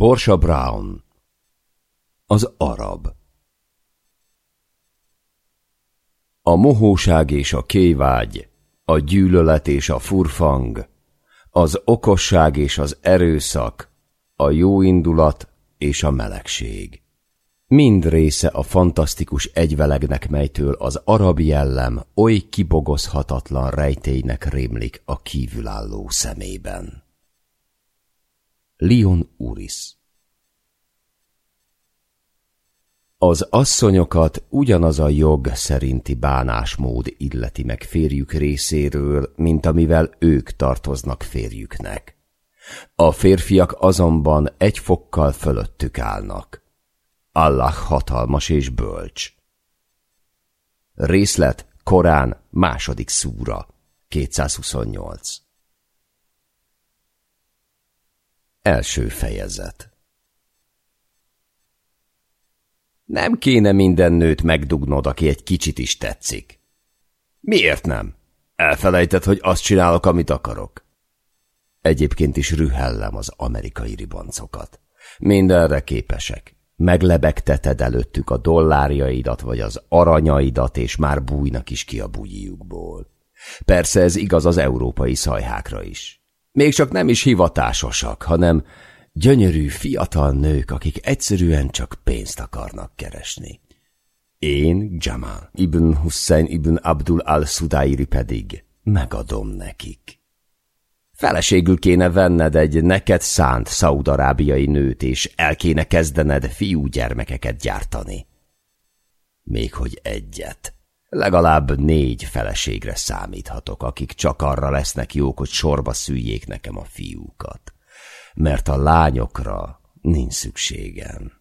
Borsa Brown Az arab A mohóság és a kévágy, a gyűlölet és a furfang, az okosság és az erőszak, a jóindulat és a melegség. Mind része a fantasztikus egyvelegnek, melytől az arab jellem oly kibogozhatatlan rejtélynek rémlik a kívülálló szemében. Lion Uris Az asszonyokat ugyanaz a jog szerinti bánásmód illeti meg férjük részéről, mint amivel ők tartoznak férjüknek. A férfiak azonban egy fokkal fölöttük állnak. Allah hatalmas és bölcs. Részlet Korán második szúra 228 Első fejezet Nem kéne minden nőt megdugnod, aki egy kicsit is tetszik. Miért nem? Elfelejtett, hogy azt csinálok, amit akarok. Egyébként is rühellem az amerikai ribancokat. Mindenre képesek. Meglebegteted előttük a dollárjaidat vagy az aranyaidat, és már bújnak is ki a bujjukból. Persze ez igaz az európai szajhákra is. Még csak nem is hivatásosak, hanem gyönyörű fiatal nők, akik egyszerűen csak pénzt akarnak keresni. Én, Jamal, Ibn Hussein Ibn Abdul al-Sudairi pedig megadom nekik. Feleségül kéne venned egy neked szánt szaudarábiai nőt, és el kéne kezdened fiú gyermekeket gyártani. Még hogy egyet. Legalább négy feleségre számíthatok, akik csak arra lesznek jók, hogy sorba szüljék nekem a fiúkat. Mert a lányokra nincs szükségem.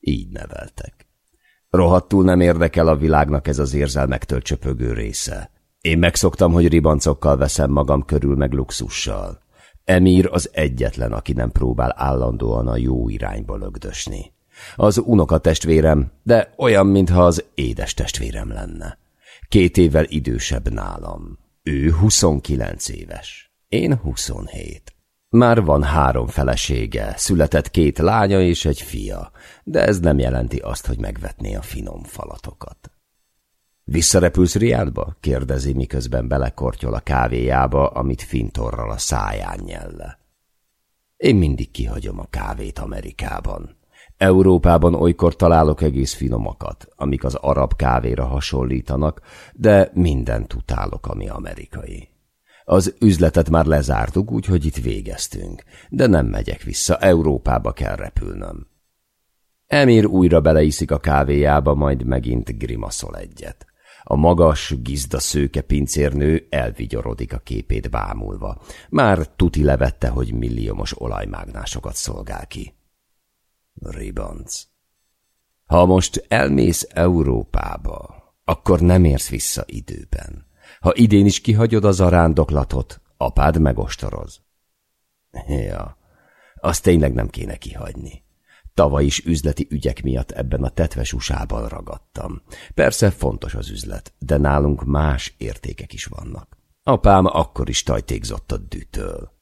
Így neveltek. Rohadtul nem érdekel a világnak ez az érzelmektől csöpögő része. Én megszoktam, hogy ribancokkal veszem magam körül meg luxussal. Emír az egyetlen, aki nem próbál állandóan a jó irányba lögdösni. Az unokatestvérem, de olyan, mintha az édes testvérem lenne. Két évvel idősebb nálam. Ő 29 éves. Én 27. Már van három felesége, született két lánya és egy fia, de ez nem jelenti azt, hogy megvetné a finom falatokat. Visszarepülsz Riádba? kérdezi, miközben belekortyol a kávéjába, amit fintorral a száján nyelle. Én mindig kihagyom a kávét Amerikában. Európában olykor találok egész finomakat, amik az arab kávéra hasonlítanak, de mindent utálok, ami amerikai. Az üzletet már lezártuk, úgyhogy itt végeztünk, de nem megyek vissza, Európába kell repülnöm. Emir újra beleiszik a kávéjába, majd megint grimaszol egyet. A magas, gizda szőke pincérnő elvigyorodik a képét bámulva. Már tuti levette, hogy milliómos olajmágnásokat szolgál ki. Ribanc. Ha most elmész Európába, akkor nem érsz vissza időben. Ha idén is kihagyod az arándoklatot, apád megostoroz. Ja, azt tényleg nem kéne kihagyni. Tavaly is üzleti ügyek miatt ebben a tetves usában ragadtam. Persze fontos az üzlet, de nálunk más értékek is vannak. Apám akkor is tajtékzott a dűtől.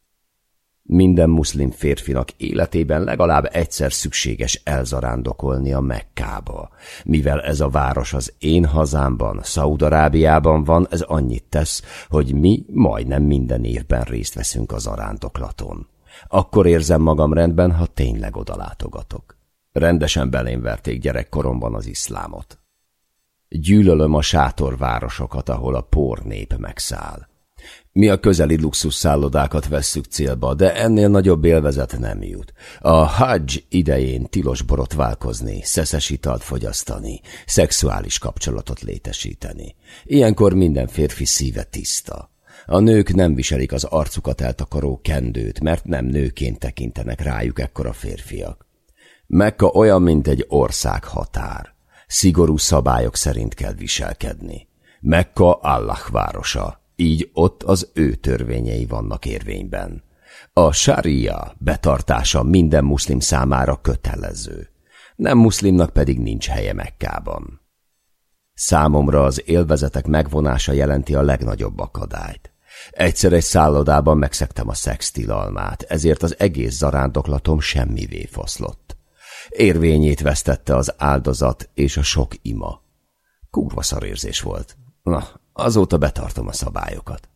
Minden muszlim férfinak életében legalább egyszer szükséges elzarándokolni a Mekkába. Mivel ez a város az én hazámban, Szaudarábiában van, ez annyit tesz, hogy mi majdnem minden évben részt veszünk az arándoklaton. Akkor érzem magam rendben, ha tényleg odalátogatok. Rendesen belém verték gyerekkoromban az iszlámot. Gyűlölöm a sátorvárosokat, ahol a por nép megszáll. Mi a közeli luxusszállodákat vesszük célba, de ennél nagyobb élvezet nem jut. A hajj idején tilos borotválkozni, szeszes italt fogyasztani, szexuális kapcsolatot létesíteni. Ilyenkor minden férfi szíve tiszta. A nők nem viselik az arcukat eltakaró kendőt, mert nem nőként tekintenek rájuk ekkora férfiak. Mekka olyan, mint egy ország határ. Szigorú szabályok szerint kell viselkedni. Mekka Allah városa, így ott az ő törvényei vannak érvényben. A sária betartása minden muszlim számára kötelező. Nem muszlimnak pedig nincs helye Mekkában. Számomra az élvezetek megvonása jelenti a legnagyobb akadályt. Egyszer egy szállodában megszektem a szextilalmát, ezért az egész zarándoklatom semmivé foszlott. Érvényét vesztette az áldozat és a sok ima. Kurva szarérzés volt. Na, azóta betartom a szabályokat.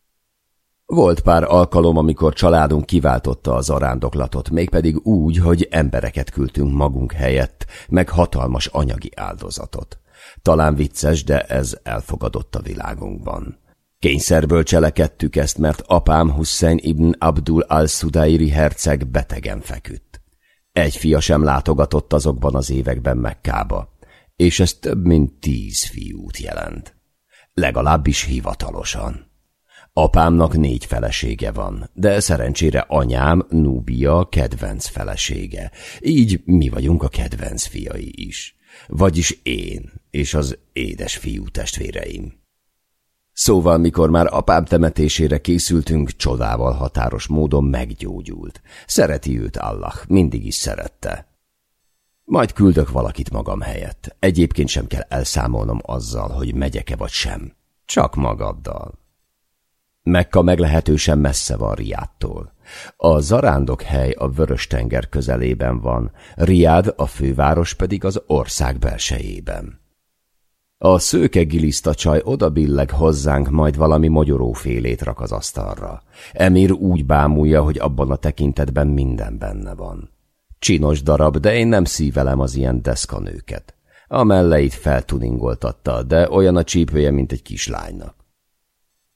Volt pár alkalom, amikor családunk kiváltotta az arándoklatot, mégpedig úgy, hogy embereket küldtünk magunk helyett, meg hatalmas anyagi áldozatot. Talán vicces, de ez elfogadott a világunkban. Kényszerből cselekedtük ezt, mert apám Hussein ibn Abdul al-Sudairi herceg betegen feküdt. Egy fia sem látogatott azokban az években Mekkába, és ez több mint tíz fiút jelent. Legalábbis hivatalosan. Apámnak négy felesége van, de szerencsére anyám Núbia kedvenc felesége, így mi vagyunk a kedvenc fiai is. Vagyis én és az édes fiú testvéreim. Szóval, mikor már apám temetésére készültünk, csodával határos módon meggyógyult. Szereti őt Allah, mindig is szerette. Majd küldök valakit magam helyett. Egyébként sem kell elszámolnom azzal, hogy megyek-e vagy sem. Csak magaddal. Mekka meglehetősen messze van Riádtól. A zarándok hely a Vörös-tenger közelében van, Riád a főváros pedig az ország belsejében. A szőke giliszta csaj odabilleg hozzánk, majd valami mogyorófélét rak az asztalra. Emir úgy bámulja, hogy abban a tekintetben minden benne van. Csinos darab, de én nem szívelem az ilyen deszkanőket. A melleit feltuningoltatta, de olyan a csípője, mint egy kislánynak.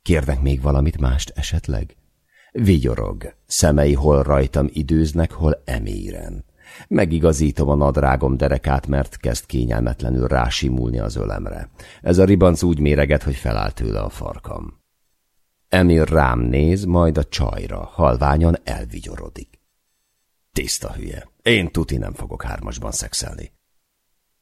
Kérnek még valamit mást esetleg? Vigyorog, szemei hol rajtam időznek, hol emíren. Megigazítom a nadrágom derekát, mert kezd kényelmetlenül rásimulni az ölemre. Ez a ribanc úgy méreget, hogy feláll tőle a farkam. Emil rám néz, majd a csajra, halványan elvigyorodik. Tiszta hülye. Én tuti nem fogok hármasban szexelni.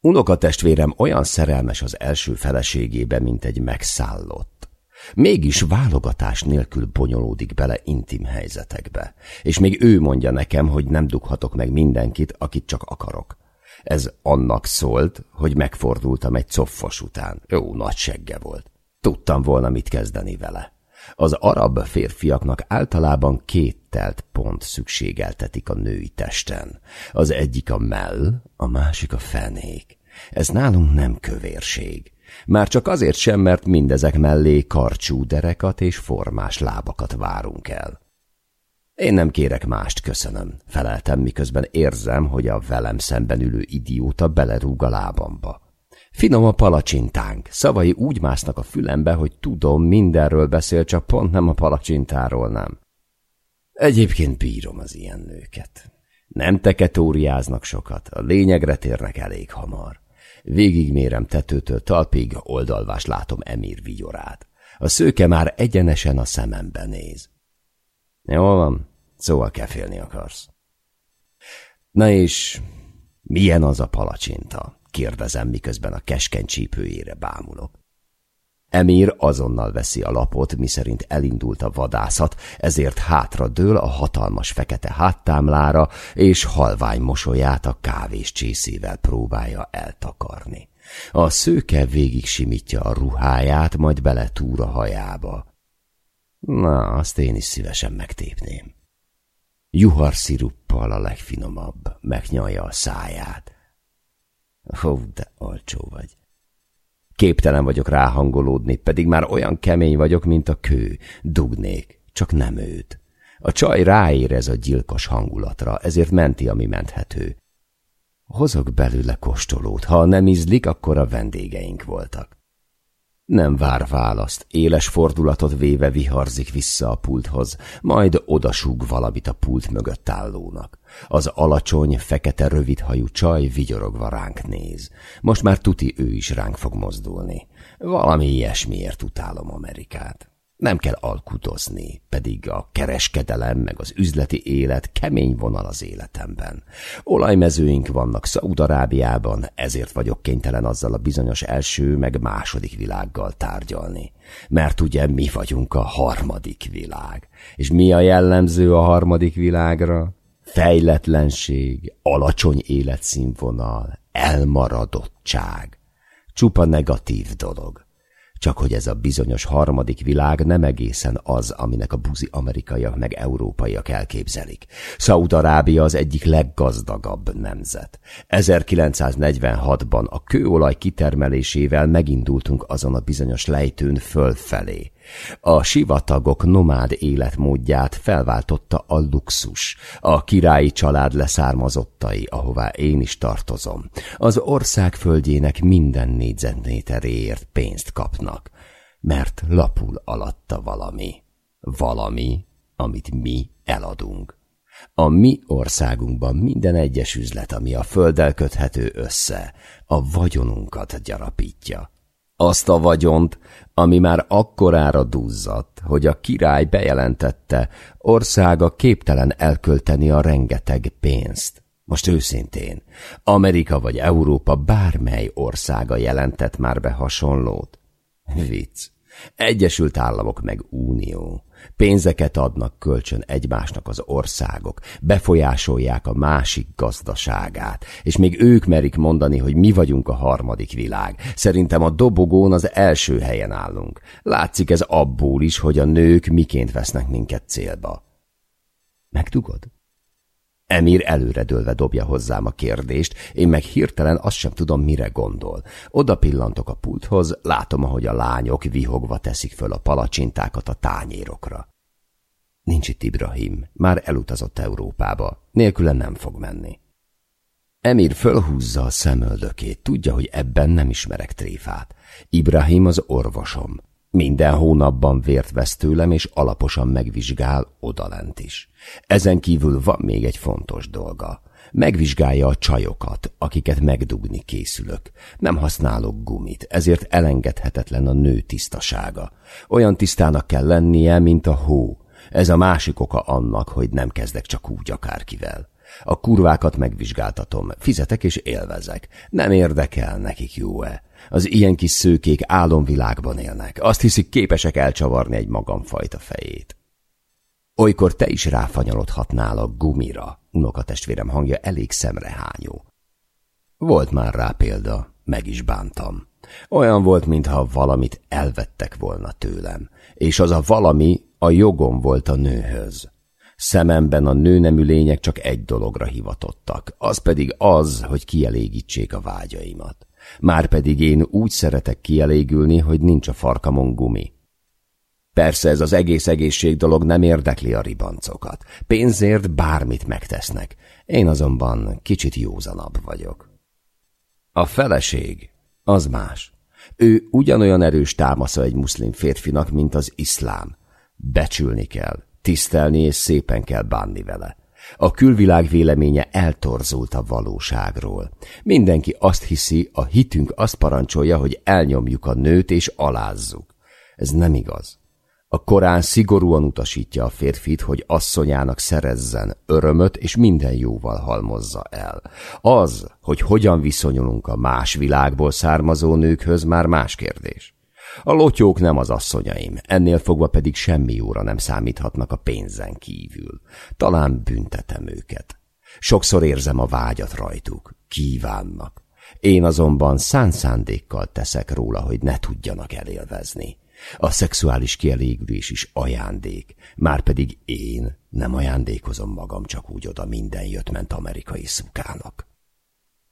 Unokatestvérem olyan szerelmes az első feleségébe, mint egy megszállott. Mégis válogatás nélkül bonyolódik bele intim helyzetekbe, és még ő mondja nekem, hogy nem dughatok meg mindenkit, akit csak akarok. Ez annak szólt, hogy megfordultam egy coffos után. Jó nagy segge volt. Tudtam volna, mit kezdeni vele. Az arab férfiaknak általában két telt pont szükségeltetik a női testen. Az egyik a mell, a másik a fenék. Ez nálunk nem kövérség. Már csak azért sem, mert mindezek mellé karcsú derekat és formás lábakat várunk el. Én nem kérek mást, köszönöm, feleltem, miközben érzem, hogy a velem szemben ülő idióta belerúg a lábamba. Finom a palacsintánk, szavai úgy másznak a fülembe, hogy tudom, mindenről beszél, csak pont nem a palacsintáról nem. Egyébként bírom az ilyen nőket. Nem teketóriáznak sokat, a lényegre térnek elég hamar. Végigmérem tetőtől talpig, oldalvás látom Emir vigyorát. A szőke már egyenesen a szemembe néz. Jól van, szóval kefélni akarsz. Na és milyen az a palacsinta? Kérdezem, miközben a keskeny csípőjére bámulok. Emir azonnal veszi a lapot, miszerint elindult a vadászat, ezért hátra dől a hatalmas fekete háttámlára, és halvány mosolyát a kávés csészével próbálja eltakarni. A szőke végig simítja a ruháját, majd beletúr a hajába. Na, azt én is szívesen megtépném. Juhar sziruppal a legfinomabb, megnyalja a száját. Ó, de olcsó vagy. Képtelen vagyok ráhangolódni, pedig már olyan kemény vagyok, mint a kő. Dugnék, csak nem őt. A csaj ráérez a gyilkos hangulatra, ezért menti, ami menthető. Hozok belőle kostolót, ha nem ízlik, akkor a vendégeink voltak. Nem vár választ, éles fordulatot véve viharzik vissza a pulthoz, majd odasúg valamit a pult mögött állónak. Az alacsony, fekete rövidhajú csaj vigyorogva ránk néz. Most már tuti ő is ránk fog mozdulni. Valami ilyesmiért utálom Amerikát. Nem kell alkudozni, pedig a kereskedelem meg az üzleti élet kemény vonal az életemben. Olajmezőink vannak Szaudarábiában, ezért vagyok kénytelen azzal a bizonyos első meg második világgal tárgyalni. Mert ugye mi vagyunk a harmadik világ. És mi a jellemző a harmadik világra? Fejletlenség, alacsony életszínvonal, elmaradottság. Csupa negatív dolog. Csak hogy ez a bizonyos harmadik világ nem egészen az, aminek a buzi amerikaiak meg európaiak elképzelik. Szaúd-Arábia az egyik leggazdagabb nemzet. 1946-ban a kőolaj kitermelésével megindultunk azon a bizonyos lejtőn fölfelé. A sivatagok nomád életmódját felváltotta a luxus, a királyi család leszármazottai, ahová én is tartozom. Az ország földjének minden négyzetméteréért pénzt kapnak, mert lapul alatta valami. Valami, amit mi eladunk. A mi országunkban minden egyes üzlet, ami a földdel köthető össze, a vagyonunkat gyarapítja. Azt a vagyont, ami már akkorára duzzadt, hogy a király bejelentette, országa képtelen elkölteni a rengeteg pénzt. Most őszintén, Amerika vagy Európa bármely országa jelentett már be hasonlót? Vicc. Egyesült Államok meg Unió. Pénzeket adnak kölcsön egymásnak az országok, befolyásolják a másik gazdaságát, és még ők merik mondani, hogy mi vagyunk a harmadik világ. Szerintem a dobogón az első helyen állunk. Látszik ez abból is, hogy a nők miként vesznek minket célba. Megdugod? Emir előredőlve dobja hozzám a kérdést, én meg hirtelen azt sem tudom, mire gondol. Oda pillantok a pulthoz, látom, ahogy a lányok vihogva teszik föl a palacsintákat a tányérokra. Nincs itt Ibrahim, már elutazott Európába, nélküle nem fog menni. Emir fölhúzza a szemöldökét, tudja, hogy ebben nem ismerek tréfát. Ibrahim az orvosom. Minden hónapban vért vesz tőlem, és alaposan megvizsgál odalent is. Ezen kívül van még egy fontos dolga. Megvizsgálja a csajokat, akiket megdugni készülök. Nem használok gumit, ezért elengedhetetlen a nő tisztasága. Olyan tisztának kell lennie, mint a hó. Ez a másik oka annak, hogy nem kezdek csak úgy akárkivel. A kurvákat megvizsgáltatom, fizetek és élvezek. Nem érdekel nekik jó-e. Az ilyen kis szőkék álomvilágban élnek. Azt hiszik, képesek elcsavarni egy magamfajta fejét. Olykor te is ráfanyalodhatnál a gumira, unokatestvérem hangja elég szemrehányó. Volt már rá példa, meg is bántam. Olyan volt, mintha valamit elvettek volna tőlem, és az a valami a jogom volt a nőhöz. Szememben a nőnemű lények csak egy dologra hivatottak, az pedig az, hogy kielégítsék a vágyaimat. Márpedig én úgy szeretek kielégülni, hogy nincs a farkamon gumi. Persze ez az egész egészség dolog nem érdekli a ribancokat. Pénzért bármit megtesznek. Én azonban kicsit józanabb vagyok. A feleség az más. Ő ugyanolyan erős támasza egy muszlim férfinak, mint az iszlám. Becsülni kell, tisztelni és szépen kell bánni vele. A külvilág véleménye eltorzult a valóságról. Mindenki azt hiszi, a hitünk azt parancsolja, hogy elnyomjuk a nőt és alázzuk. Ez nem igaz. A Korán szigorúan utasítja a férfit, hogy asszonyának szerezzen örömöt, és minden jóval halmozza el. Az, hogy hogyan viszonyulunk a más világból származó nőkhöz, már más kérdés. A lotyók nem az asszonyaim, ennél fogva pedig semmi jóra nem számíthatnak a pénzen kívül. Talán büntetem őket. Sokszor érzem a vágyat rajtuk, kívánnak. Én azonban szánszándékkal teszek róla, hogy ne tudjanak elélvezni. A szexuális kielégülés is ajándék, már pedig én nem ajándékozom magam csak úgy oda minden jött-ment amerikai szukának.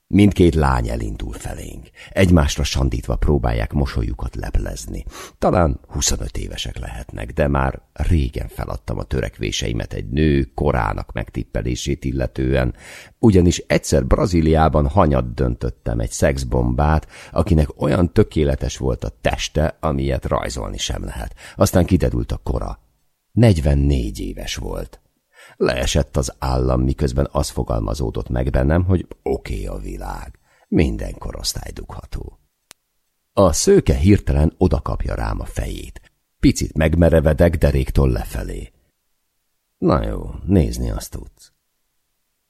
Mindkét lány elindul felénk. Egymásra sandítva próbálják mosolyukat leplezni. Talán 25 évesek lehetnek, de már régen feladtam a törekvéseimet egy nő korának megtippelését illetően, ugyanis egyszer Brazíliában hanyat döntöttem egy szexbombát, akinek olyan tökéletes volt a teste, amilyet rajzolni sem lehet. Aztán kiderült a kora. 44 éves volt. Leesett az állam, miközben az fogalmazódott meg bennem, hogy oké okay a világ. Minden korosztály dugható. A szőke hirtelen odakapja rám a fejét. Picit megmerevedek deréktól lefelé. Na jó, nézni azt tudsz.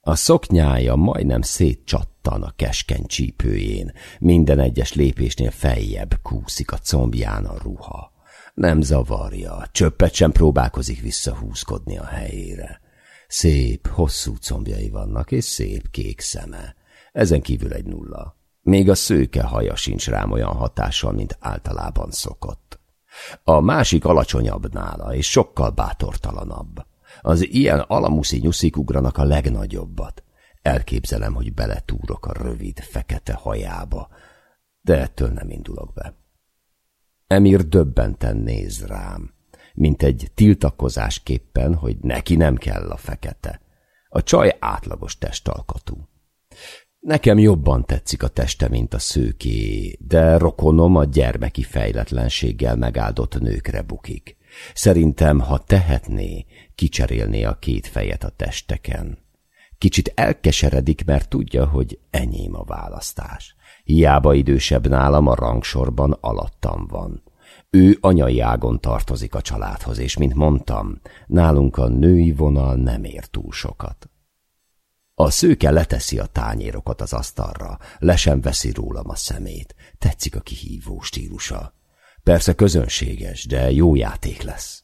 A szoknyája majdnem szétcsattan a keskeny csípőjén, minden egyes lépésnél feljebb kúszik a combján a ruha. Nem zavarja, csöppet sem próbálkozik visszahúzkodni a helyére. Szép, hosszú combjai vannak, és szép kék szeme. Ezen kívül egy nulla. Még a szőke haja sincs rám olyan hatással, mint általában szokott. A másik alacsonyabb nála, és sokkal bátortalanabb. Az ilyen alamuszi nyuszik ugranak a legnagyobbat. Elképzelem, hogy beletúrok a rövid, fekete hajába, de ettől nem indulok be. Emir döbbenten néz rám, mint egy tiltakozásképpen, hogy neki nem kell a fekete. A csaj átlagos testalkatú. Nekem jobban tetszik a teste, mint a szőké, de rokonom a gyermeki fejletlenséggel megáldott nőkre bukik. Szerintem, ha tehetné, kicserélné a két fejet a testeken. Kicsit elkeseredik, mert tudja, hogy enyém a választás. Hiába idősebb nálam a rangsorban alattam van. Ő anyai ágon tartozik a családhoz, és mint mondtam, nálunk a női vonal nem ér túl sokat. A szőke leteszi a tányérokat az asztalra, le sem veszi rólam a szemét. Tetszik a kihívó stílusa. Persze közönséges, de jó játék lesz.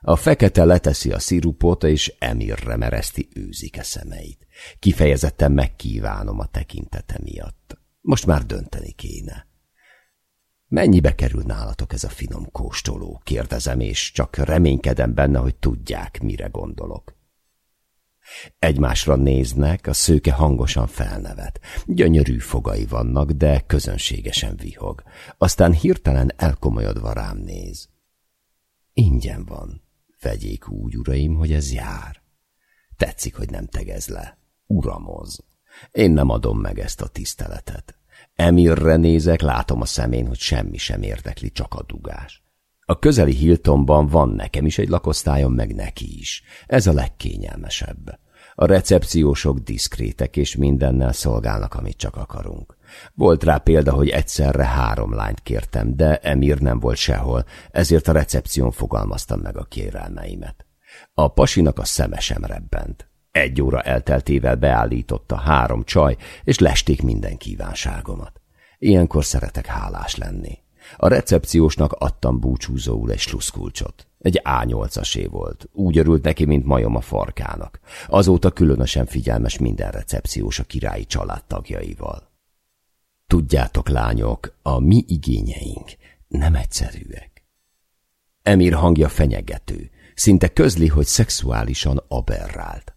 A fekete leteszi a szirupot, és Emirre mereszti őzike szemeit. Kifejezetten megkívánom a tekintete miatt. Most már dönteni kéne. Mennyibe kerül nálatok ez a finom kóstoló? Kérdezem, és csak reménykedem benne, hogy tudják, mire gondolok. Egymásra néznek, a szőke hangosan felnevet. Gyönyörű fogai vannak, de közönségesen vihog. Aztán hirtelen elkomolyodva rám néz. Ingyen van. Vegyék úgy, uraim, hogy ez jár. Tetszik, hogy nem tegez le. Uramoz. Én nem adom meg ezt a tiszteletet. Emirre nézek, látom a szemén, hogy semmi sem érdekli, csak a dugás. A közeli Hiltonban van nekem is egy lakosztályom, meg neki is. Ez a legkényelmesebb. A recepciósok diszkrétek és mindennel szolgálnak, amit csak akarunk. Volt rá példa, hogy egyszerre három lányt kértem, de Emir nem volt sehol, ezért a recepción fogalmaztam meg a kérelmeimet. A pasinak a szeme sem rebbent. Egy óra elteltével beállította három csaj, és lesték minden kívánságomat. Ilyenkor szeretek hálás lenni. A recepciósnak adtam búcsúzóul egy sluszkulcsot. Egy A8-asé volt. Úgy örült neki, mint majom a farkának. Azóta különösen figyelmes minden recepciós a királyi családtagjaival. Tudjátok, lányok, a mi igényeink nem egyszerűek. Emir hangja fenyegető, szinte közli, hogy szexuálisan aberrált.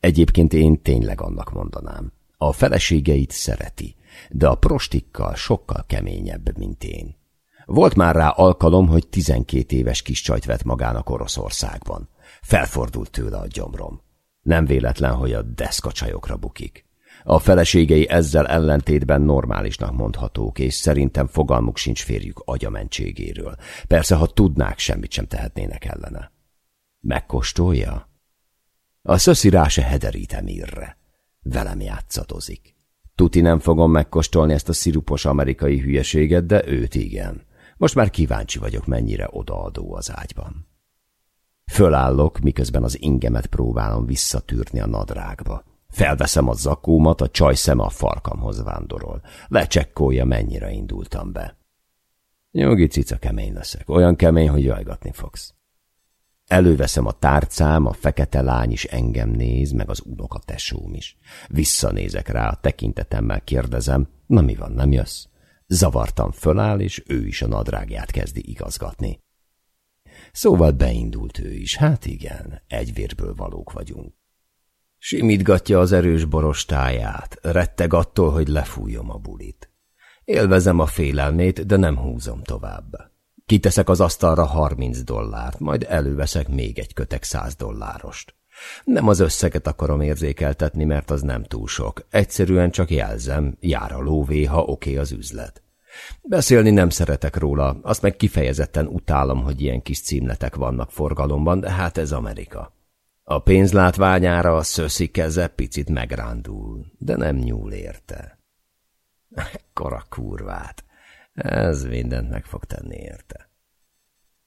Egyébként én tényleg annak mondanám. A feleségeit szereti, de a prostikkal sokkal keményebb, mint én. Volt már rá alkalom, hogy tizenkét éves kis csajt vett magának Oroszországban. Felfordult tőle a gyomrom. Nem véletlen, hogy a deszkacsajokra bukik. A feleségei ezzel ellentétben normálisnak mondhatók, és szerintem fogalmuk sincs férjük agyamentségéről. Persze, ha tudnák, semmit sem tehetnének ellene. Megkóstolja? A szöszi rá se hederítem írre. Velem játszadozik. Tuti nem fogom megkóstolni ezt a szirupos amerikai hülyeséget, de őt igen. Most már kíváncsi vagyok, mennyire odaadó az ágyban. Fölállok, miközben az ingemet próbálom visszatűrni a nadrágba. Felveszem a zakómat, a csaj szeme a farkamhoz vándorol. Lecsekkolja, mennyire indultam be. Jogi cica kemény leszek, olyan kemény, hogy jajgatni fogsz. Előveszem a tárcám, a fekete lány is engem néz, meg az unoka tesóm is. Visszanézek rá, a tekintetemmel kérdezem, na mi van, nem jössz? Zavartan föláll, és ő is a nadrágját kezdi igazgatni. Szóval beindult ő is, hát igen, egy vérből valók vagyunk. Simítgatja az erős borostáját, retteg attól, hogy lefújom a bulit. Élvezem a félelmét, de nem húzom tovább. Kiteszek az asztalra harminc dollárt, majd előveszek még egy kötek száz dollárost. Nem az összeget akarom érzékeltetni, mert az nem túl sok. Egyszerűen csak jelzem, jár a lóvé, ha oké okay az üzlet. Beszélni nem szeretek róla, azt meg kifejezetten utálom, hogy ilyen kis címletek vannak forgalomban, de hát ez Amerika. A pénz látványára a szöszi keze picit megrándul, de nem nyúl érte. Ekkora kurvát! Ez mindent meg fog tenni érte.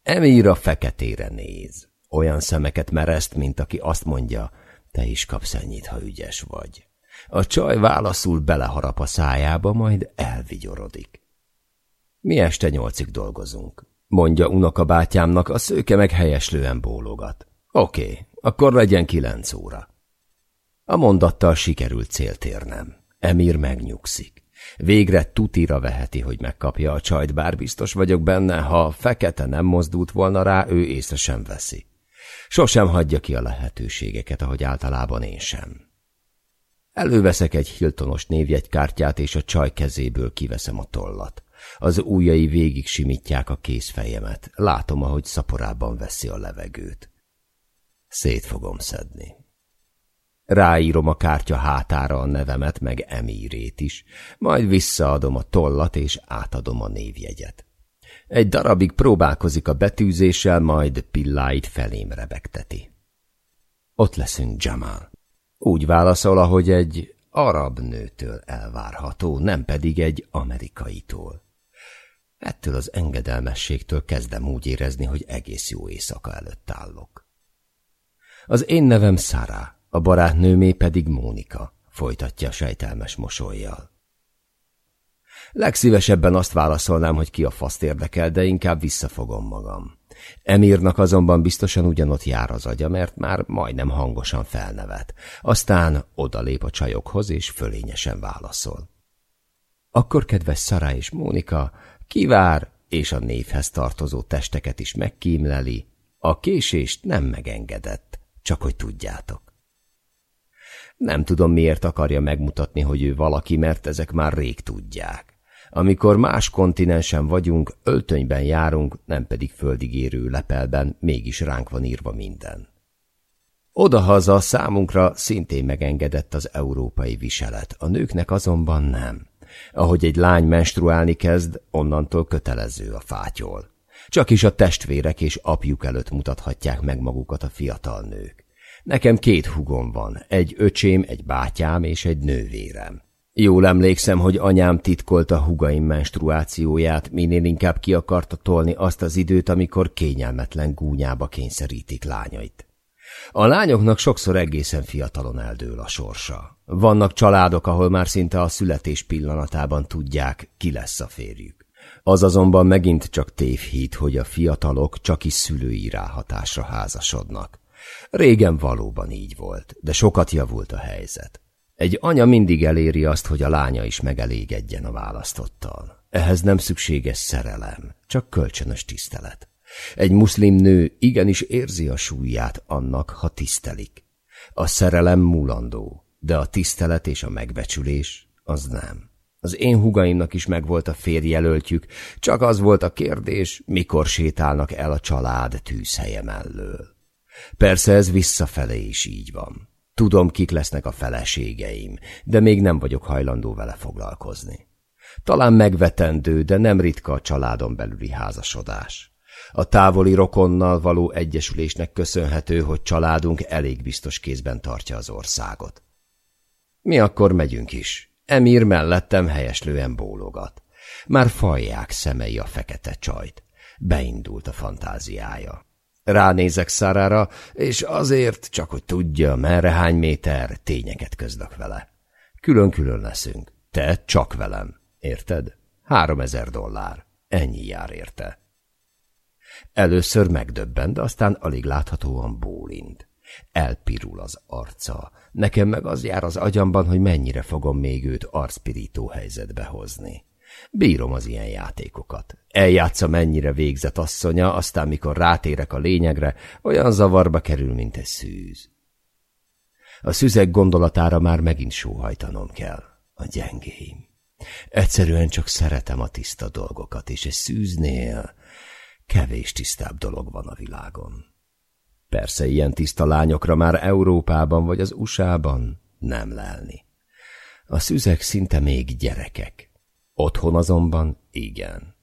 Emír a feketére néz. Olyan szemeket mereszt, mint aki azt mondja, te is kapsz ennyit, ha ügyes vagy. A csaj válaszul beleharap a szájába, majd elvigyorodik. Mi este nyolcig dolgozunk, mondja unokabátyámnak, a szőke meg helyeslően bólogat. Oké, akkor legyen kilenc óra. A mondattal sikerült célt érnem. Emir megnyugszik. Végre tutira veheti, hogy megkapja a csajt, bár biztos vagyok benne, ha fekete nem mozdult volna rá, ő észre sem veszi. Sosem hagyja ki a lehetőségeket, ahogy általában én sem. Előveszek egy Hiltonos névjegykártyát, és a csaj kezéből kiveszem a tollat. Az ujjai végig simítják a kézfejemet. Látom, ahogy szaporában veszi a levegőt. Szét fogom szedni. Ráírom a kártya hátára a nevemet, meg emírét is, majd visszaadom a tollat, és átadom a névjegyet. Egy darabig próbálkozik a betűzéssel, majd pilláit felém rebegteti. Ott leszünk, Jamal. Úgy válaszol, ahogy egy arab nőtől elvárható, nem pedig egy amerikaitól. Ettől az engedelmességtől kezdem úgy érezni, hogy egész jó éjszaka előtt állok. Az én nevem Szara, a barátnőmé pedig Mónika, folytatja sejtelmes mosolyjal. Legszívesebben azt válaszolnám, hogy ki a faszt érdekel, de inkább visszafogom magam. Emírnak azonban biztosan ugyanott jár az agya, mert már majdnem hangosan felnevet. Aztán odalép a csajokhoz, és fölényesen válaszol. Akkor kedves Szara és Mónika, kivár, és a névhez tartozó testeket is megkímleli, a késést nem megengedett, csak hogy tudjátok. Nem tudom, miért akarja megmutatni, hogy ő valaki, mert ezek már rég tudják. Amikor más kontinensen vagyunk, öltönyben járunk, nem pedig földig érő lepelben, mégis ránk van írva minden. Odahaza számunkra szintén megengedett az európai viselet, a nőknek azonban nem. Ahogy egy lány menstruálni kezd, onnantól kötelező a fátyol. Csak is a testvérek és apjuk előtt mutathatják meg magukat a fiatal nők. Nekem két hugom van, egy öcsém, egy bátyám és egy nővérem. Jól emlékszem, hogy anyám titkolta hugaim menstruációját, minél inkább ki akarta tolni azt az időt, amikor kényelmetlen gúnyába kényszerítik lányait. A lányoknak sokszor egészen fiatalon eldől a sorsa. Vannak családok, ahol már szinte a születés pillanatában tudják, ki lesz a férjük. Az azonban megint csak tévhit, hogy a fiatalok csak is szülői ráhatásra házasodnak. Régen valóban így volt, de sokat javult a helyzet. Egy anya mindig eléri azt, hogy a lánya is megelégedjen a választottal. Ehhez nem szükséges szerelem, csak kölcsönös tisztelet. Egy muszlim nő igenis érzi a súlyát annak, ha tisztelik. A szerelem múlandó, de a tisztelet és a megbecsülés az nem. Az én hugaimnak is megvolt a férjelöltjük, csak az volt a kérdés, mikor sétálnak el a család tűzhelye mellől. Persze ez visszafele is így van. Tudom, kik lesznek a feleségeim, de még nem vagyok hajlandó vele foglalkozni. Talán megvetendő, de nem ritka a családon belüli házasodás. A távoli rokonnal való egyesülésnek köszönhető, hogy családunk elég biztos kézben tartja az országot. Mi akkor megyünk is. Emír mellettem helyeslően bólogat. Már fajják szemei a fekete csajt. Beindult a fantáziája. Ránézek Szárára, és azért, csak hogy tudja, merre hány méter, tényeket közlök vele. Külön-külön leszünk. Te csak velem. Érted? Három ezer dollár. Ennyi jár érte. Először megdöbben, de aztán alig láthatóan bólint. Elpirul az arca. Nekem meg az jár az agyamban, hogy mennyire fogom még őt arcpirító helyzetbe hozni. Bírom az ilyen játékokat. Eljátsza mennyire végzett asszonya, aztán mikor rátérek a lényegre, olyan zavarba kerül, mint egy szűz. A szüzek gondolatára már megint sóhajtanom kell. A gyengéim. Egyszerűen csak szeretem a tiszta dolgokat, és egy szűznél kevés tisztább dolog van a világon. Persze ilyen tiszta lányokra már Európában vagy az USA-ban nem lelni. A szüzek szinte még gyerekek. Otthon azonban igen.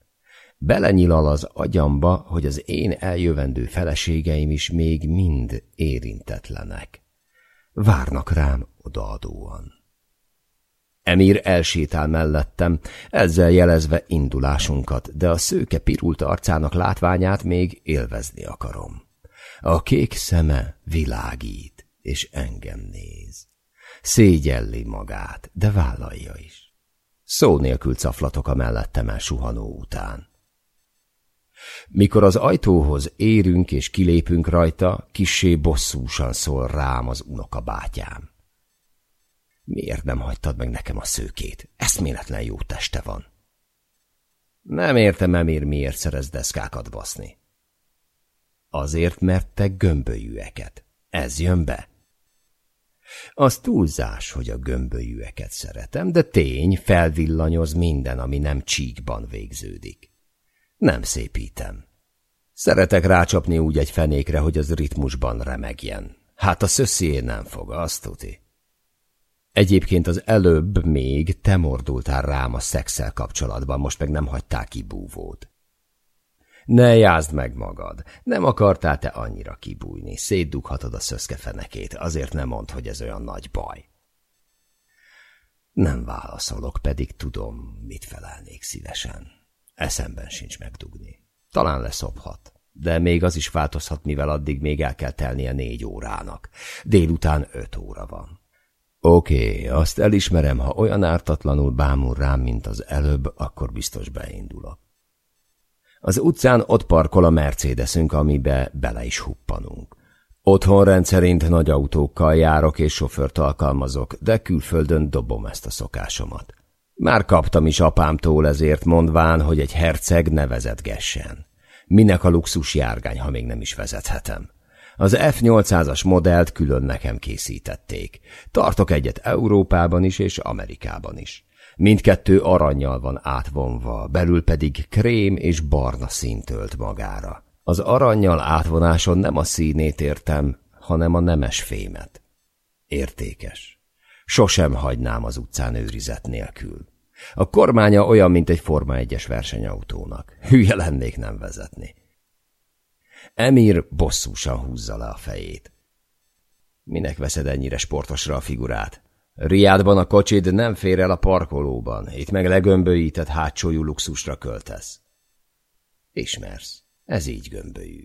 Belenyilal az agyamba, hogy az én eljövendő feleségeim is még mind érintetlenek. Várnak rám odaadóan. Emír elsétál mellettem, ezzel jelezve indulásunkat, de a szőke pirult arcának látványát még élvezni akarom. A kék szeme világít, és engem néz. Szégyelli magát, de vállalja is. Szó nélkül caflatok a mellettem suhanó után. Mikor az ajtóhoz érünk és kilépünk rajta, kissé bosszúsan szól rám az unoka bátyám. Miért nem hagytad meg nekem a szőkét? Eszméletlen jó teste van. Nem értem, Emir, miért szerez deszkákat baszni. Azért, mert te gömbölyűeket. Ez jön be. Az túlzás, hogy a gömbölyűeket szeretem, de tény, felvillanyoz minden, ami nem csíkban végződik. Nem szépítem. Szeretek rácsapni úgy egy fenékre, hogy az ritmusban remegjen. Hát a szösszié nem fog, azt tuti. Egyébként az előbb még te mordultál rám a szexel kapcsolatban, most meg nem hagytál ki búvót. Ne jázd meg magad, nem akartál te annyira kibújni, szétdughatod a szöszke fenekét, azért nem mondd, hogy ez olyan nagy baj. Nem válaszolok, pedig tudom, mit felelnék szívesen. Eszemben sincs megdugni. Talán leszophat, de még az is változhat, mivel addig még el kell telnie négy órának. Délután öt óra van. Oké, azt elismerem, ha olyan ártatlanul bámul rám, mint az előbb, akkor biztos beindulok. Az utcán ott parkol a Mercedesünk, amibe bele is huppanunk. Otthon rendszerint nagy autókkal járok és sofőrt alkalmazok, de külföldön dobom ezt a szokásomat. Már kaptam is apámtól ezért mondván, hogy egy herceg ne vezetgessen. Minek a luxus járgány, ha még nem is vezethetem. Az F800-as modellt külön nekem készítették. Tartok egyet Európában is és Amerikában is. Mindkettő aranyjal van átvonva, belül pedig krém és barna szín tölt magára. Az aranyjal átvonáson nem a színét értem, hanem a nemes fémet. Értékes. Sosem hagynám az utcán őrizet nélkül. A kormánya olyan, mint egy Forma 1-es versenyautónak. Hülye lennék nem vezetni. Emir bosszúsan húzza le a fejét. Minek veszed ennyire sportosra a figurát? Riádban a kocsid nem fér el a parkolóban, itt meg legömbölyített hátsójú luxusra költesz. Ismersz, ez így gömbölyű.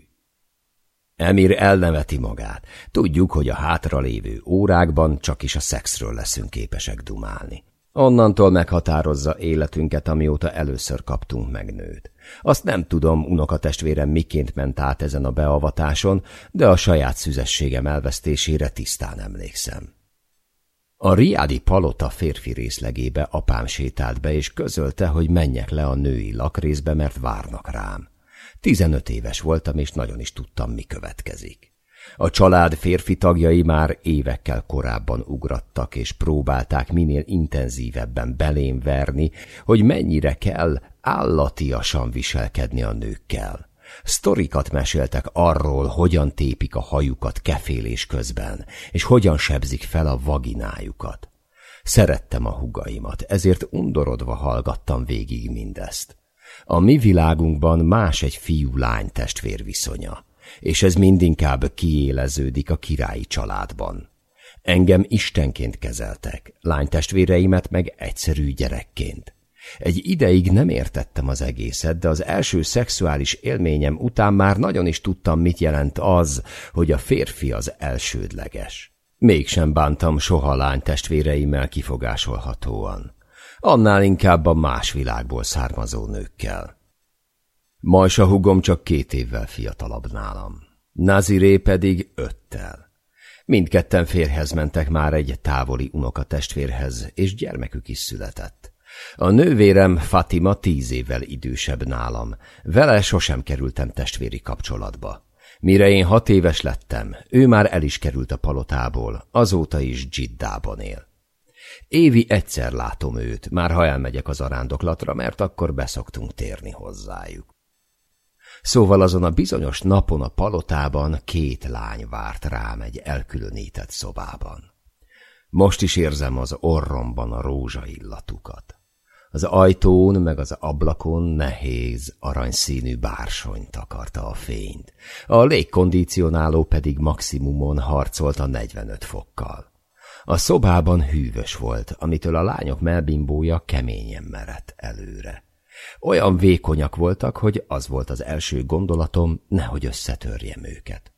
Emir elneveti magát. Tudjuk, hogy a hátralévő órákban csak is a szexről leszünk képesek dumálni. Onnantól meghatározza életünket, amióta először kaptunk meg nőt. Azt nem tudom, unokatestvérem miként ment át ezen a beavatáson, de a saját szüzességem elvesztésére tisztán emlékszem. A riádi palota férfi részlegébe apám sétált be, és közölte, hogy menjek le a női lakrészbe, mert várnak rám. Tizenöt éves voltam, és nagyon is tudtam, mi következik. A család férfi tagjai már évekkel korábban ugrattak, és próbálták minél intenzívebben belém verni, hogy mennyire kell állatiasan viselkedni a nőkkel. Sztorikat meséltek arról, hogyan tépik a hajukat kefélés közben, és hogyan sebzik fel a vaginájukat. Szerettem a hugaimat, ezért undorodva hallgattam végig mindezt. A mi világunkban más egy fiú-lány testvér viszonya, és ez mindinkább kiéleződik a királyi családban. Engem istenként kezeltek, lánytestvéreimet meg egyszerű gyerekként. Egy ideig nem értettem az egészet, de az első szexuális élményem után már nagyon is tudtam, mit jelent az, hogy a férfi az elsődleges. Mégsem bántam soha lány testvéreimmel kifogásolhatóan. Annál inkább a más világból származó nőkkel. Majsa hugom csak két évvel fiatalabb nálam. Naziré pedig öttel. Mindketten férhez mentek már egy távoli unokatestvérhez, és gyermekük is született. A nővérem Fatima tíz évvel idősebb nálam. Vele sosem kerültem testvéri kapcsolatba. Mire én hat éves lettem, ő már el is került a palotából, azóta is Dzsiddában él. Évi egyszer látom őt, már ha elmegyek az arándoklatra, mert akkor beszoktunk térni hozzájuk. Szóval azon a bizonyos napon a palotában két lány várt rám egy elkülönített szobában. Most is érzem az orromban a rózsa illatukat. Az ajtón meg az ablakon nehéz, aranyszínű bársony takarta a fényt. A légkondicionáló pedig maximumon harcolt a 45 fokkal. A szobában hűvös volt, amitől a lányok melbimbója keményen merett előre. Olyan vékonyak voltak, hogy az volt az első gondolatom, nehogy összetörjem őket.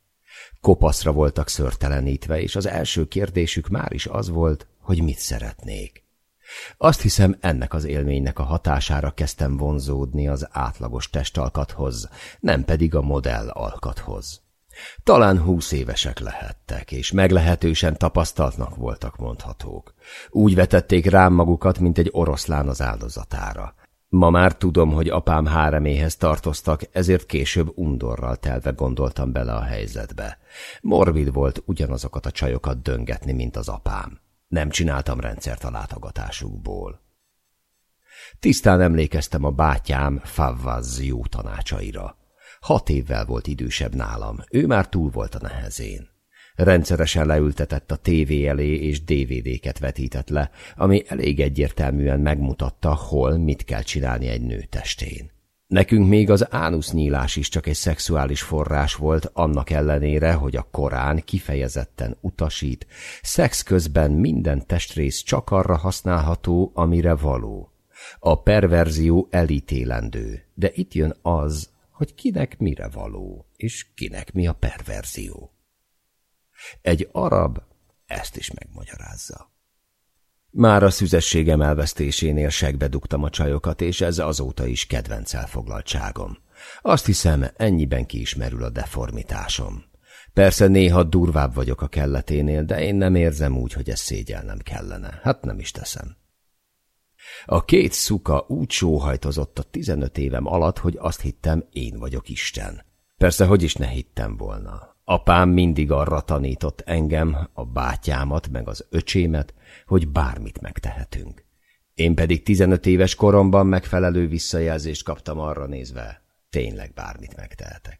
Kopaszra voltak szörtelenítve, és az első kérdésük már is az volt, hogy mit szeretnék. Azt hiszem, ennek az élménynek a hatására kezdtem vonzódni az átlagos testalkathoz, nem pedig a modell alkathoz. Talán húsz évesek lehettek, és meglehetősen tapasztaltnak voltak mondhatók. Úgy vetették rám magukat, mint egy oroszlán az áldozatára. Ma már tudom, hogy apám háreméhez tartoztak, ezért később undorral telve gondoltam bele a helyzetbe. Morbid volt ugyanazokat a csajokat döngetni, mint az apám. Nem csináltam rendszert a látogatásukból. Tisztán emlékeztem a bátyám Favvaz jó tanácsaira. Hat évvel volt idősebb nálam, ő már túl volt a nehezén. Rendszeresen leültetett a tévé elé és DVD-ket vetített le, ami elég egyértelműen megmutatta, hol mit kell csinálni egy nő testén. Nekünk még az ánusznyílás is csak egy szexuális forrás volt, annak ellenére, hogy a Korán kifejezetten utasít, szex közben minden testrész csak arra használható, amire való. A perverzió elítélendő, de itt jön az, hogy kinek mire való, és kinek mi a perverzió. Egy arab ezt is megmagyarázza. Már a szüzességem elvesztésénél segbe dugtam a csajokat, és ez azóta is kedvenc elfoglaltságom. Azt hiszem, ennyiben kiismerül a deformitásom. Persze néha durvább vagyok a kelleténél, de én nem érzem úgy, hogy ez szégyelnem kellene. Hát nem is teszem. A két szuka úgy sóhajtozott a tizenöt évem alatt, hogy azt hittem, én vagyok Isten. Persze, hogy is ne hittem volna. Apám mindig arra tanított engem, a bátyámat, meg az öcsémet, hogy bármit megtehetünk. Én pedig tizenöt éves koromban megfelelő visszajelzést kaptam arra nézve, tényleg bármit megtehetek.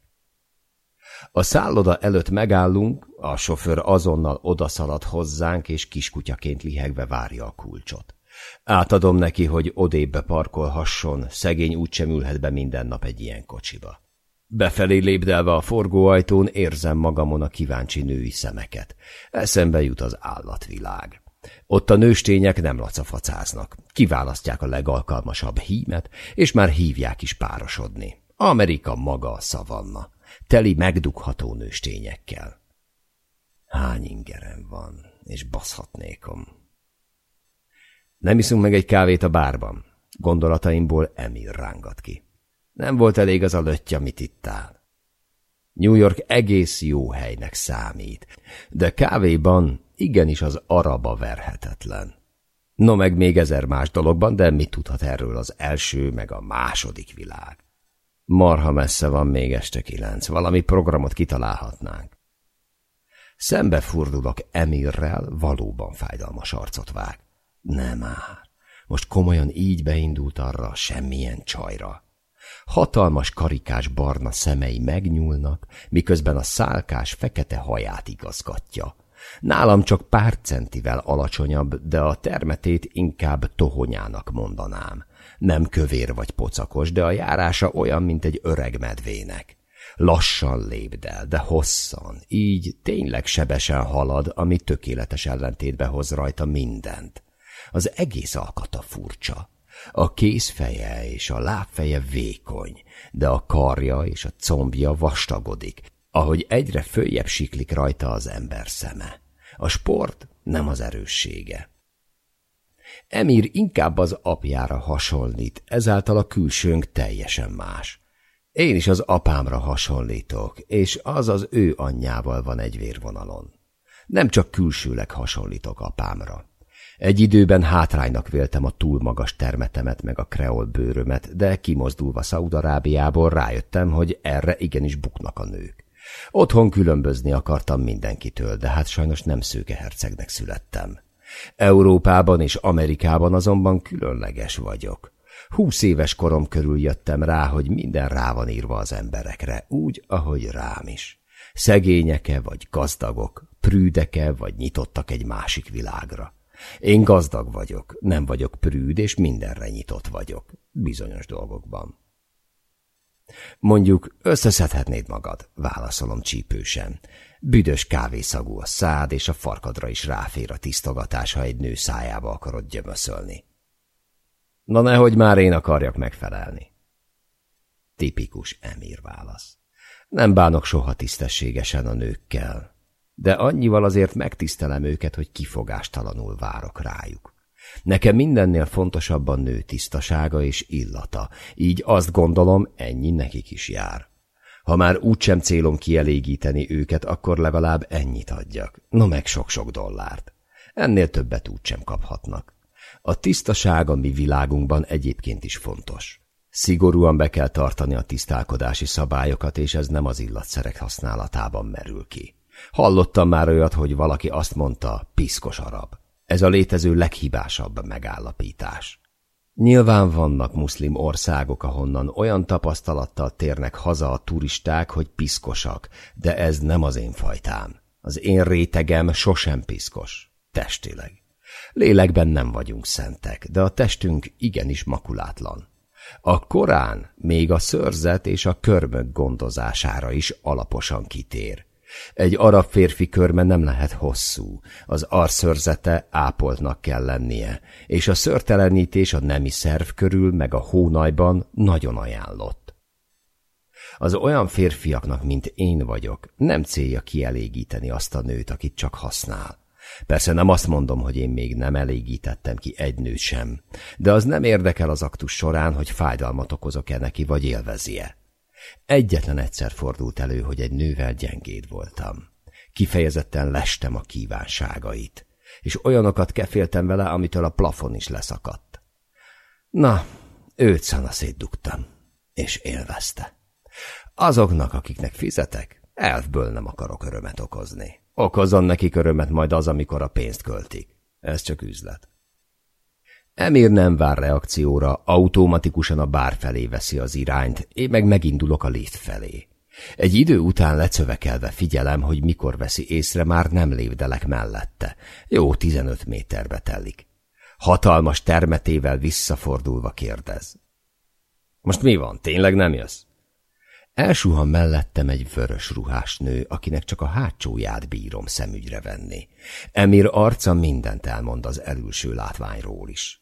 A szálloda előtt megállunk, a sofőr azonnal odaszalad hozzánk, és kiskutyaként lihegve várja a kulcsot. Átadom neki, hogy odébbe parkolhasson, szegény úgysem ülhet be minden nap egy ilyen kocsiba. Befelé lépdelve a forgóajtón érzem magamon a kíváncsi női szemeket. Eszembe jut az állatvilág. Ott a nőstények nem lacafacáznak. Kiválasztják a legalkalmasabb hímet, és már hívják is párosodni. Amerika maga a szavanna. Teli megdugható nőstényekkel. Hány ingerem van, és baszhatnékom. Nem iszunk meg egy kávét a bárban. Gondolataimból Emil rángat ki. Nem volt elég az a lötty, amit itt áll. New York egész jó helynek számít, de kávéban igenis az araba verhetetlen. No meg még ezer más dologban, de mit tudhat erről az első meg a második világ? Marha messze van még este kilenc, valami programot kitalálhatnánk. Szembe fordulok Emirrel, valóban fájdalmas arcot vág. Nem már. Most komolyan így beindult arra semmilyen csajra. Hatalmas karikás barna szemei megnyúlnak, miközben a szálkás fekete haját igazgatja. Nálam csak pár centivel alacsonyabb, de a termetét inkább tohonyának mondanám. Nem kövér vagy pocakos, de a járása olyan, mint egy öreg medvének. Lassan lépdel, de hosszan, így tényleg sebesen halad, ami tökéletes ellentétbe hoz rajta mindent. Az egész alkata furcsa. A kézfeje és a lábfeje vékony, de a karja és a combja vastagodik, ahogy egyre följebb siklik rajta az ember szeme. A sport nem az erőssége. Emir inkább az apjára hasonlít, ezáltal a külsőnk teljesen más. Én is az apámra hasonlítok, és az az ő anyjával van egy vérvonalon. Nem csak külsőleg hasonlítok apámra. Egy időben hátránynak véltem a túl magas termetemet meg a kreol bőrömet, de kimozdulva Szaudarábiából rájöttem, hogy erre igenis buknak a nők. Otthon különbözni akartam mindenkitől, de hát sajnos nem szőke hercegnek születtem. Európában és Amerikában azonban különleges vagyok. Húsz éves korom körül jöttem rá, hogy minden rá van írva az emberekre, úgy, ahogy rám is. Szegényeke vagy gazdagok, prűdeke vagy nyitottak egy másik világra. Én gazdag vagyok, nem vagyok prűd, és mindenre nyitott vagyok. Bizonyos dolgokban. Mondjuk, összeszedhetnéd magad, válaszolom csípősen. Büdös kávészagú a szád, és a farkadra is ráfér a tisztogatás, ha egy nő szájába akarod gyömöszölni. Na nehogy már én akarjak megfelelni. Tipikus emír válasz. Nem bánok soha tisztességesen a nőkkel de annyival azért megtisztelem őket, hogy kifogástalanul várok rájuk. Nekem mindennél fontosabb a nő tisztasága és illata, így azt gondolom, ennyi nekik is jár. Ha már úgysem célom kielégíteni őket, akkor legalább ennyit adjak. No meg sok-sok dollárt. Ennél többet úgysem kaphatnak. A tisztaság a mi világunkban egyébként is fontos. Szigorúan be kell tartani a tisztálkodási szabályokat, és ez nem az illatszerek használatában merül ki. Hallottam már olyat, hogy valaki azt mondta, piszkos arab. Ez a létező leghibásabb megállapítás. Nyilván vannak muszlim országok, ahonnan olyan tapasztalattal térnek haza a turisták, hogy piszkosak, de ez nem az én fajtám. Az én rétegem sosem piszkos, testileg. Lélekben nem vagyunk szentek, de a testünk igenis makulátlan. A Korán még a szörzet és a körmök gondozására is alaposan kitér. Egy arab férfi körme nem lehet hosszú, az arszörzete ápoltnak kell lennie, és a szörtelenítés a nemi szerv körül meg a hónajban nagyon ajánlott. Az olyan férfiaknak, mint én vagyok, nem célja kielégíteni azt a nőt, akit csak használ. Persze nem azt mondom, hogy én még nem elégítettem ki egy nőt sem, de az nem érdekel az aktus során, hogy fájdalmat okozok-e neki, vagy élvezie. Egyetlen egyszer fordult elő, hogy egy nővel gyengéd voltam. Kifejezetten lestem a kívánságait, és olyanokat keféltem vele, amitől a plafon is leszakadt. Na, őt szanaszét dugtam, és élvezte. Azoknak, akiknek fizetek, elfből nem akarok örömet okozni. Okozzon neki örömet majd az, amikor a pénzt költik. Ez csak üzlet. Emir nem vár reakcióra, automatikusan a bár felé veszi az irányt, én meg megindulok a lift felé. Egy idő után lecövekelve figyelem, hogy mikor veszi észre, már nem lépdelek mellette. Jó tizenöt méterbe telik. Hatalmas termetével visszafordulva kérdez. Most mi van, tényleg nem jössz? Elsuhan mellettem egy vörös ruhás nő, akinek csak a hátsóját bírom szemügyre venni. Emir arca mindent elmond az elülső látványról is.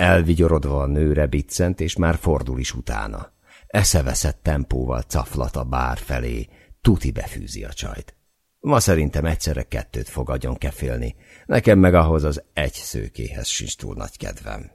Elvigyorodva a nőre biccent, és már fordul is utána. Eszeveszett tempóval caflat a bár felé, tuti befűzi a csajt. Ma szerintem egyszerre kettőt fog agyon kefélni, nekem meg ahhoz az egy szőkéhez sincs túl nagy kedvem.